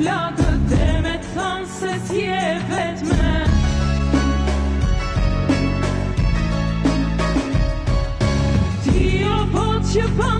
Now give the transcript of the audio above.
plakë dhe me të se t'je vetë me Ti o po